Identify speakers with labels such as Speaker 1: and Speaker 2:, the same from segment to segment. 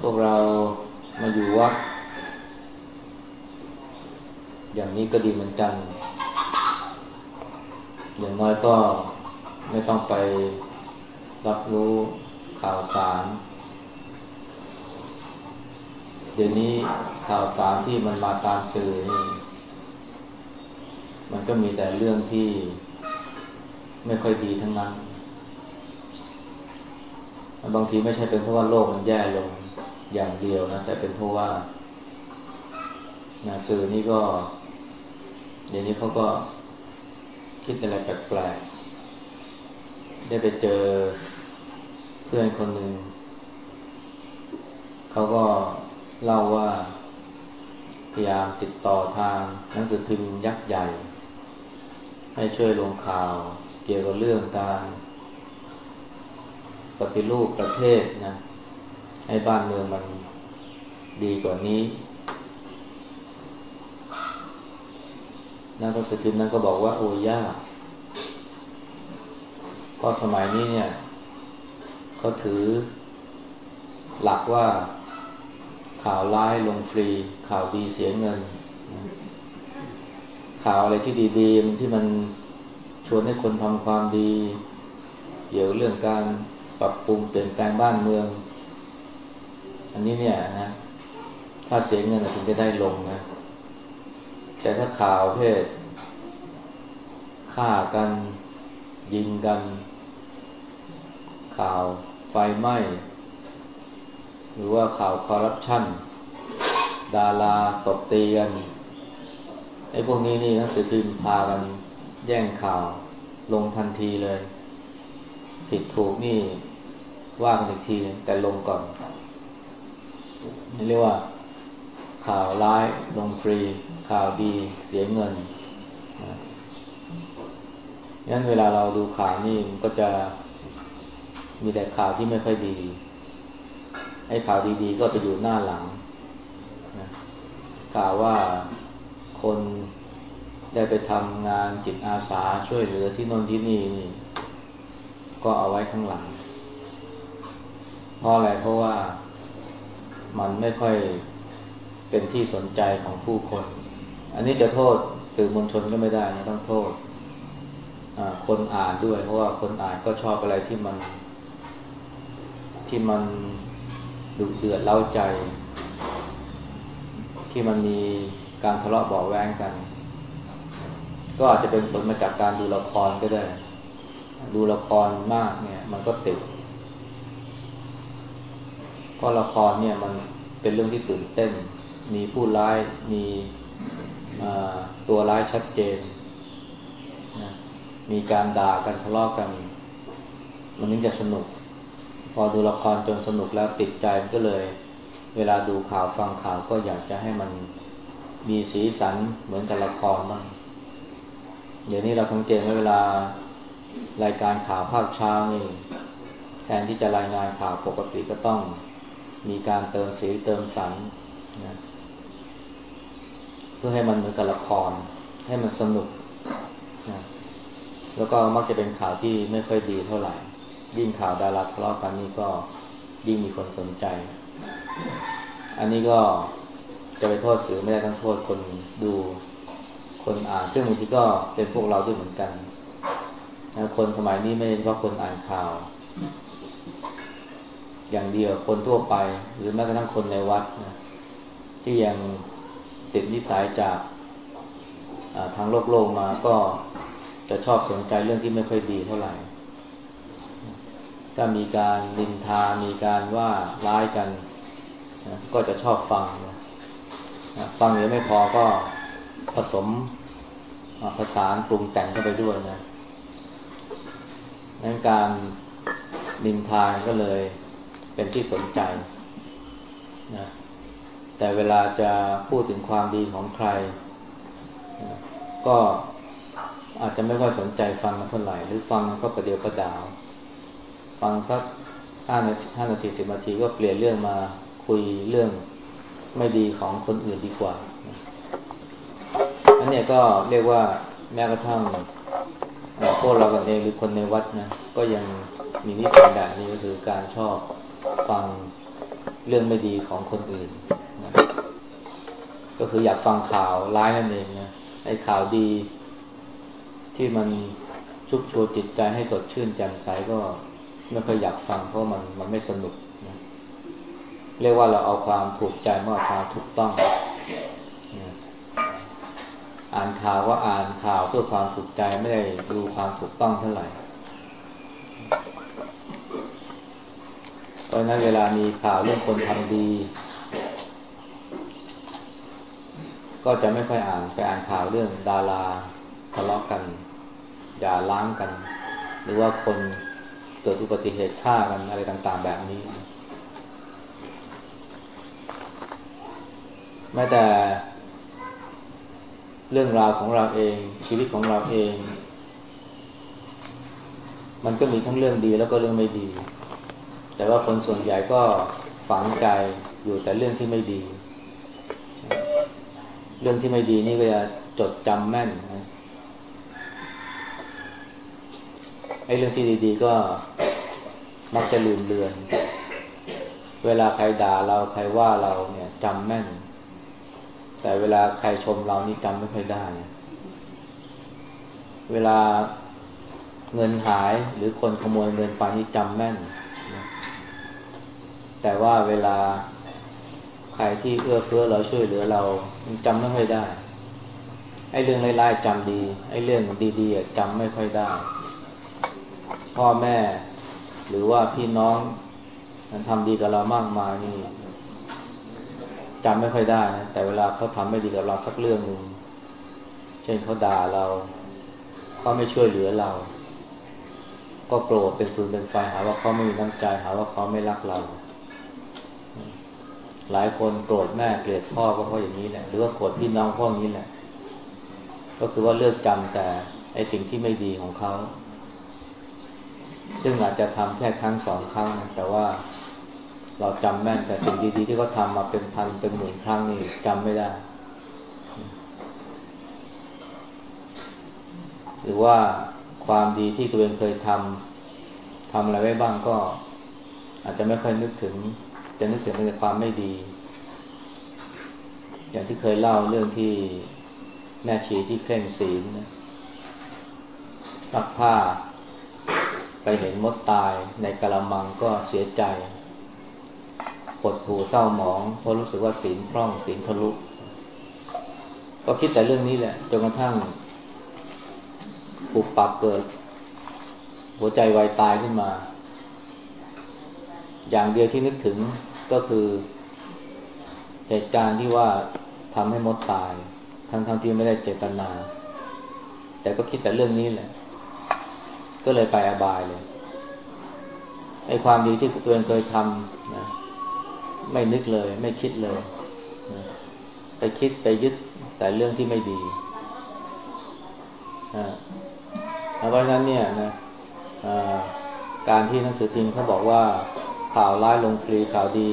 Speaker 1: พวกเรามาอยู่วัดอย่างนี้ก็ดีเหมือนกัน อย่างน้อยก็ไม่ต้องไปรับรู้ข่าวสาร เดี๋ยวนี้ข่าวสารที่มันมาตามสื่อนี่ มันก็มีแต่เรื่องที่ไม่ค่อยดีทั้งนั้น บางทีไม่ใช่เป็นเพราะว่าโลกมันแย่ลง อย่างเดียวนะแต่เป็นเพราะว่านะสื่อนี่ก็เดี๋ยวนี้เขาก็คิดอะไรแปลกๆ ได้ไปเจอเพื่อนคนหนึ่ง เขาก็เล่าว่า พยายามติดต่อทางหนังสือพิมพ์ยักษ์ใหญ่ ให้ช่วยลงข่าวเกี่ยวกับเรื่องการปฏิรูปประเทศนะ ให้บ้านเมืองมันดีกว่านี้นักสือพิมพ์นั้นก็บอกว่าโอ้ยากเพราะสมัยนี้เนี่ยเขาถือหลักว่าข่าวร้ายลงฟรี ข่าวดีเสียเงิน ข่าวอะไรที่ดีๆที่มันชวนให้คนทำความดี เกี่ยวเรื่องการปรับปรุงเปลี่ยนแปลงบ้านเมือง อันนี้เนี่ยนะถ้าเสียเงินถึงจะได้ลงนะ แต่ถ้าข่าวเพศฆ่ากันยิงกัน ข่าวไฟไหม้ หรือว่าข่าวคอร์รัปชันดาราตบตีกันไอ้พวกนี้นี่นักสือพิมพ์พากันแย่งข่าวลงทันทีเลย ผิดถูกนี่ว่ากันอีกที แต่ลงก่อน เรียกว่า ข่าวร้ายลงฟรี ข่าวดีเสียเงินงั้นเวลาเราดูข่าวนี่มันก็จะมีแต่ข่าวที่ไม่ค่อยดี ไอ้ข่าวดีๆ ก็ไปอยู่หน้าหลังนะข่าวว่าคนได้ไปทำงานจิตอาสาช่วยเหลือที่นนที่นี่นี่ ก็เอาไว้ข้างหลัง เพราะอะไรเพราะว่า มันไม่ค่อยเป็นที่สนใจของผู้คน อันนี้จะโทษสื่อมวลชนก็ไม่ได้นะต้องโทษคนอ่านด้วย เพราะว่าคนอ่านก็ชอบอะไรที่มัน ที่มันดุเดือดเล้าใจ ที่มันมีการทะเลาะเบาแวงกัน ก็อาจจะเป็นผลมาจากการดูละครก็ได้ ดูละครมากเนี่ย มันก็ติด เพราะละครเนี่ยมันเป็นเรื่องที่ตื่นเต้น มีผู้ร้ายมีตัวร้ายชัดเจนนะมีการด่ากันทะเลาะกัน มันนึงจะสนุก พอดูละครจนสนุกแล้วติดใจก็เลย เวลาดูข่าวฟังข่าวก็อยากจะให้มันมีสีสันเหมือนกับละครบ้างเดี๋ยวนี้เราสังเกตว่าเวลารายการข่าวภาคเช้านี่แทนที่จะรายงานข่าวปกติก็ต้อง มีการเติมสีเติมสันนะเพื่อให้มันเหมือนกับละคร ให้มันสนุกนะแล้วก็มักจะเป็นข่าวที่ไม่ค่อยดีเท่าไหร่ ยิ่งข่าวดาราทะเลาะกันนี่ก็ยิ่งมีคนสนใจ อันนี้ก็จะไปโทษสื่อไม่ได้ต้องโทษคนดูคนอ่าน ซึ่งบางทีก็เป็นพวกเราด้วยเหมือนกันคนสมัยนี้ไม่เฉพาะคนอ่านข่าว อย่างเดียวคนทั่วไป หรือแม้กระทั่งคนในวัดนะที่ยังติดนิสัยจากทางโลกโลกมาก็จะชอบสนใจเรื่องที่ไม่ค่อยดีเท่าไหร่ ถ้ามีการนินทา มีการว่าร้ายกันนะก็จะชอบฟังนะฟังหรือไม่พอก็ผสมผสานปรุงแต่งเข้าไปด้วยนะนั้นการนินทาก็เลย เป็นที่สนใจนะแต่เวลาจะพูดถึงความดีของใครนะก็อาจจะไม่ค่อยสนใจฟังเท่าไหร่หรือฟังก็ประเดียวประดาว ฟังสักห้านาทีห้านาทีสิบนาทีก็เปลี่ยนเรื่องมาคุยเรื่องไม่ดีของคนอื่นดีกว่าอันนี้ก็เรียกว่าแม้กระทั่งพวกเรากันเองหรือคนในวัดนะก็ยังมีนิสัยแบบนี้ก็คือการชอบ ฟังเรื่องไม่ดีของคนอื่นนะก็คืออยากฟังข่าวร้ายนั่นเองนะไอ้ข่าวดี ที่มันชุบชูจิตใจให้สดชื่นแจ่มใสก็ไม่ค่อยอยากฟังเพราะมันมันไม่สนุกนะเรียกว่าเราเอาความถูกใจมากกว่าความถูกต้องนะอ่านข่าวว่าอ่านข่าวเพื่อความถูกใจไม่ได้ดูความถูกต้องเท่าไหร่เพ ราะนั้นเวลามีข่าวเรื่องคนทำดี ก็จะไม่ค่อยอ่านไปอ่านข่าวเรื่องดาราทะเลาะกันอย่าล้างกัน หรือว่าคนเกิดอุบัติเหตุฆ่ากันอะไรต่างๆ แบบนี้แม้แต่ เรื่องราวของเราเอง ชีวิตของเราเอง มันก็มีทั้งเรื่องดีแล้วก็เรื่องไม่ดี แต่ว่าคนส่วนใหญ่ก็ฝังใจอยู่แต่เรื่องที่ไม่ดี เรื่องที่ไม่ดีนี่ก็จะจดจำแม่นนะไอ้เรื่องที่ดี ๆ ก็มักจะลืมเลือน เวลาใครด่าเราใครว่าเราเนี่ยจำแม่น แต่เวลาใครชมเรานี่จำไม่ค่อยได้ เวลาเงินหายหรือคนขโมยเงินไปนี่จำแม่น แต่ว่าเวลาใครที่เอื้อเฟื้อเราช่วยเหลือเราจำไม่ค่อยได้ ไอ้เรื่องไร้ายๆจำดี ไอ้เรื่องดีๆจำไม่ค่อยได้ พ่อแม่ หรือว่าพี่น้องทำดีกับเรามากมายนี่จำไม่ค่อยได้นะแต่เวลาเขาทำไม่ดีกับเราสักเรื่องหนึ่งเช่นเขาด่าเราเขาไม่ช่วยเหลือเรา ก็โกรธเป็นฟืนเป็นไฟหาว่าเขาไม่มีน้ำใจหาว่าเขาไม่รักเรา หลายคนโกรธแม่เกลียดพ่อก็เพราะอย่างนี้แหละหรือว่าโกรธพี่น้องพราะอย่างนี้แหละก็คือว่าเลือกจำแต่ไอสิ่งที่ไม่ดีของเขา ซึ่งอาจจะทำแค่ครั้งสองครั้ง แต่ว่าเราจำแม่นแต่สิ่งดีๆที่เขาทามาเป็นพันเป็นหมื่นครั้งนี่จำไม่ได้ หรือว่าความดีที่ตัวเองเคยทำทำอะไรไว้บ้างก็ อาจจะไม่ค่อยนึกถึง จะนึกถึงแต่ความไม่ดี อย่างที่เคยเล่าเรื่องที่แม่ชีที่เคร่งศีลซักผ้า ไปเห็นมดตายในกระมังก็เสียใจปวดหูเศร้าหมองเพราะรู้สึกว่าศีลพร่องศีลทะลุก็คิดแต่เรื่องนี้แหละจนกระทั่งปุบปับเกิด หัวใจวายตายขึ้นมา อย่างเดียวที่นึกถึงก็คือ เหตุการณ์ที่ว่าทำให้มดตาย ทั้งๆทที่ไม่ได้เจตนา แต่ก็คิดแต่เรื่องนี้แหละ ก็เลยไปอบายเลยไอ้ความดีที่ตัวเองเคยทำนะไม่นึกเลย ไม่คิดเลยนะไปคิดไปยึดแต่เรื่องที่ไม่ดีนะเพราะฉะนั้นเนี่ยนะการที่หนังสือพิมพ์เขาบอกว่า ข่าวร้ายลงฟรีข่าวดี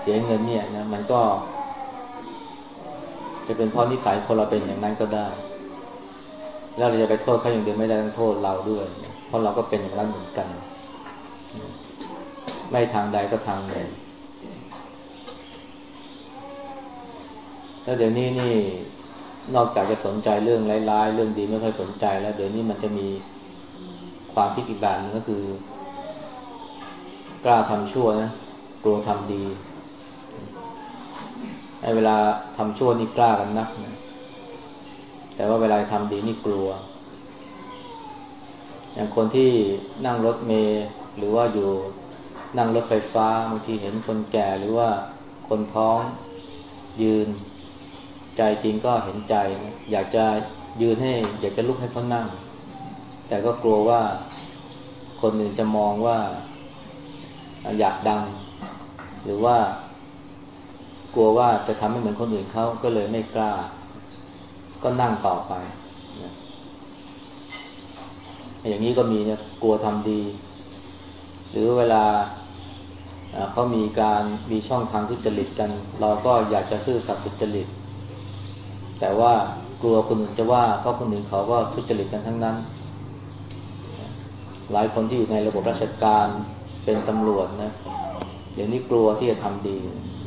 Speaker 1: เสียเงินเนี่ยนะมันก็ จะเป็นเพราะนิสัยคนเราเป็นอย่างนั้นก็ได้ แล้วเราจะไปโทษเขาอย่างเดียวไม่ได้ต้องโทษเราด้วย เพราะเราก็เป็นอย่างนั้นเหมือนกัน ไม่ทางใดก็ทางหนึ่งแล้วเดี๋ยวนี้นี่นอกจากจะสนใจเรื่องร้ายๆเรื่องดีไม่ค่อยสนใจแล้ว เดี๋ยวนี้มันจะมีความคิดอีกแบบนึงก็คือ กล้าทำชั่วนะกลัวทำดีไอ้เวลาทำชั่วนี่กล้ากันนักนะแต่ว่าเวลาทำดีนี่กลัว อย่างคนที่นั่งรถเมล์หรือว่าอยู่นั่งรถไฟฟ้าบางทีเห็นคนแก่หรือว่าคนท้องยืน ใจจริงก็เห็นใจอยากจะยืนให้ อยากจะลุกให้เขานั่ง แต่ก็กลัวว่าคนอื่นจะมองว่า อยากดัง หรือว่ากลัวว่าจะทำให้เหมือนคนอื่นเขาก็เลยไม่กล้า ก็นั่งต่อไป อย่างนี้ก็มีเนี่ยกลัวทำดี หรือเวลาเขามีการมีช่องทางทุจริตกัน เราก็อยากจะซื่อสัตย์สุจริต แต่ว่ากลัวคนอื่นจะว่าเพราะคนอื่นเขาก็ทุจริตกันทั้งนั้น หลายคนที่อยู่ในระบบราชการ เป็นตำรวจนะเดี๋ยวนี้กลัวที่จะทำดี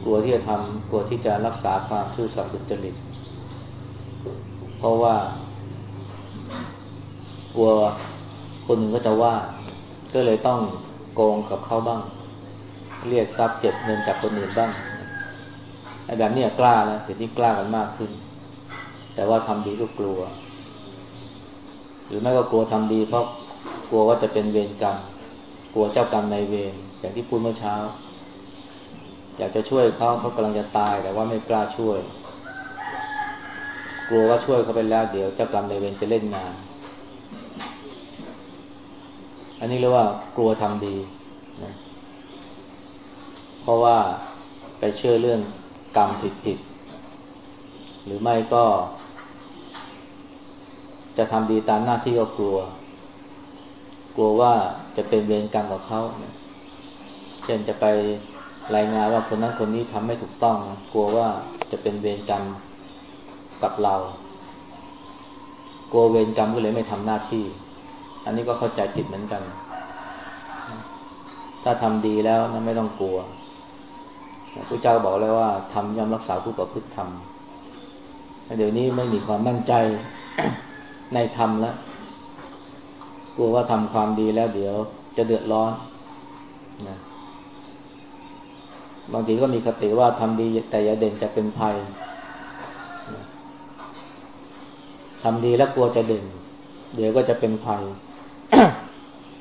Speaker 1: กลัวที่จะทำกลัวที่จะรักษาความซื่อสัตย์สุจริต เพราะว่า กลัวคนอื่นก็จะว่า ก็เลยต้องโกงกับเขาบ้าง เรียกทรัพย์เก็บเงินจากคนอื่นบ้างไอ้แบบนี้กล้านะเดี๋ยวนี้กล้ากันมากขึ้น แต่ว่าทำดีก็กลัว หรือไม่ก็กลัวทำดีเพราะกลัวว่าจะเป็นเวรกรรม กลัวเจ้ากรรมในเวรอย่างที่พูดเมื่อเช้า อยากจะช่วยเขาเขากำลังจะตายแต่ว่าไม่กล้าช่วย กลัวว่าช่วยเขาไปแล้วเดี๋ยวเจ้ากรรมในเวรจะเล่นงาน อันนี้เรียกว่ากลัวทำดีนะเพราะว่าไปเชื่อเรื่องกรรมผิดๆหรือไม่ก็ จะทำดีตามหน้าที่ก็กลัว กลัวว่าจะเป็นเวรกรรมกับเขาเช่นจะไปรายงานว่าคนนั้นคนนี้ทำไม่ถูกต้อง กลัวว่าจะเป็นเวรกรรมกับเรา กลัวเวรกรรมก็เลยไม่ทำหน้าที่ อันนี้ก็เข้าใจผิดเหมือนกัน ถ้าทำดีแล้วนะไม่ต้องกลัวพระเจ้าบอกเลยว่าทำย่อมรักษาผู้ประพฤติธรรมเดี๋ยวนี้ไม่มีความมั่นใจในธรรมแล้ว กลัวว่าทำความดีแล้วเดี๋ยวจะเดือดร้อนนะบางทีก็มีคติว่าทำดีแต่อย่าเด่นจะเป็นภัยทำดีแล้วกลัวจะเด่น เดี๋ยวก็จะเป็นภัย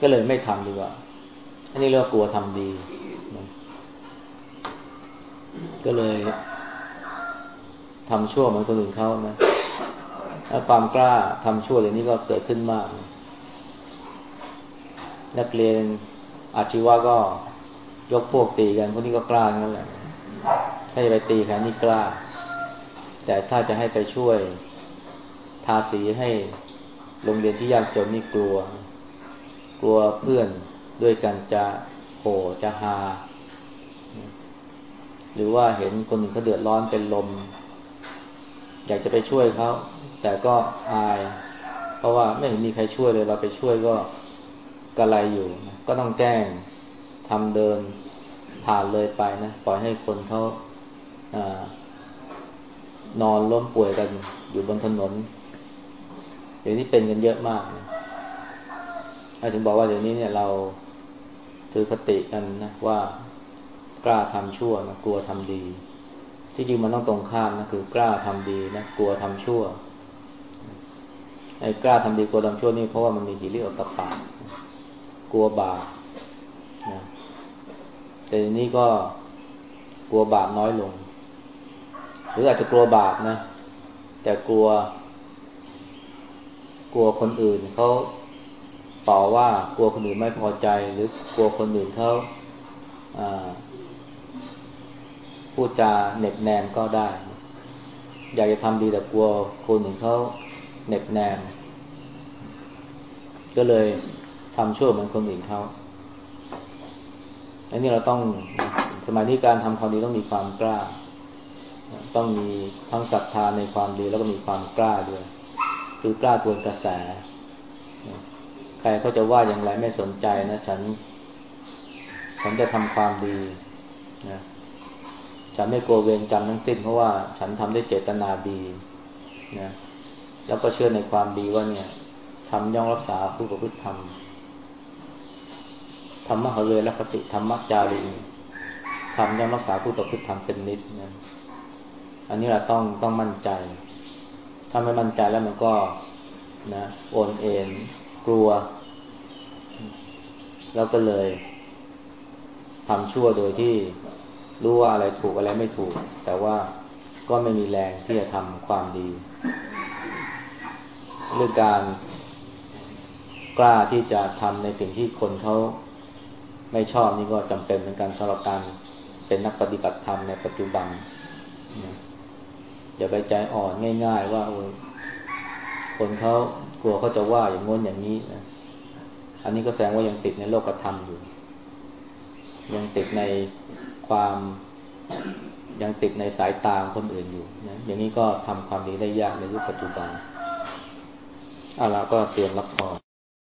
Speaker 1: ก็เลยไม่ทำดีกว่า อันนี้เรียกว่ากลัวทำดีก็เลยทำชั่วเหมือนคนอื่นเขานะถ้าความกล้าทำชั่วอย่างนี้ก็เกิดขึ้นมากนั นักเรียนอาชีวะก็ยกพวกตีกันพวกนี้ก็กล้านั่นแหละถ้าจะไปตีใครนี่กล้า แต่ถ้าจะให้ไปช่วยทาสีให้โรงเรียนที่ยากจนนี่กลัว กลัวเพื่อนด้วยกันจะโหจะหา หรือว่าเห็นคนอื่นเขาเดือดร้อนเป็นลม อยากจะไปช่วยเขาแต่ก็อาย เพราะว่าไม่มีใครช่วยเลยเราไปช่วยก็ กระไรอยู่ก็ต้องแกล้งทำเดินผ่านเลยไปนะปล่อยให้คนเขานอนล้มป่วยกันอยู่บนถนนเดี๋ยวนี้เป็นกันเยอะมากนะถึงบอกว่าเดี๋ยวนี้เนี่ยเราถือคติกันนะว่ากล้าทำชั่วนะกลัวทำดี ที่จริงมันต้องตรงข้ามนะคือกล้าทำดีนะกลัวทำชั่วไอ้กล้าทำดีกลัวทำชั่วนี่เพราะว่ามันมีหิริโอตปา กลัวบาปนะแต่นี้ก็กลัวบาปน้อยลง หรืออาจจะกลัวบาปนะ แต่กลัว กลัวคนอื่นเขาต่อว่ากลัวคนอื่นไม่พอใจ หรือกลัวคนอื่นเขาพูดจาเน็บแนมก็ได้ อยากจะทำดีแต่กลัวคนอื่นเขาเน็บแนมก็เลย ทำชั่วเหมือนคนอื่นเขาอันนี้เราต้องสมัยนี้การทำความดีต้องมีความกล้า ต้องมีทั้งศรัทธาในความดีแล้วก็มีความกล้าด้วย คือกล้าทวนกระแส ใครเขาจะว่าอย่างไรไม่สนใจนะ ฉัน ฉันจะทำความดีนะฉันไม่กลัวเวรกรรมทั้งสิ้นเพราะว่าฉันทำด้วยเจตนาดีนะแล้วก็เชื่อในความดีว่าเนี่ยทำย่องรักษาผู้ประพฤติธรรม ธรรมะเหเวรคติธรรมะจารีทำย่องรักษาผู้ประพฤติธรรมเป็นนิดนะอันนี้เราต้องต้องมั่นใจ ถ้าไม่มั่นใจแล้วมันก็นะโอนเอ็นกลัว แล้วก็เลยทำชั่วโดยที่รู้ว่าอะไรถูกอะไรไม่ถูก แต่ว่าก็ไม่มีแรงที่จะทำความดีเรื่องการกล้าที่จะทำในสิ่งที่คนเขา ไม่ชอบนี่ก็จำเป็นเหมือนกันสำหรับการเป็นนักปฏิบัติธรรมในปัจจุบันอย่าไปใจอ่อนง่าย ๆ ว่าคนเขากลัวเขาจะว่าอย่างง้นอย่างนี้นะอันนี้ก็แสดงว่ายังติดในโลกธรรมอยู่ ยังติดในความยังติดในสายตาคนอื่นอยู่นะอย่างนี้ก็ทำความดีได้ยากในยุคปัจจุบันเอาละก็เตรียมรับพร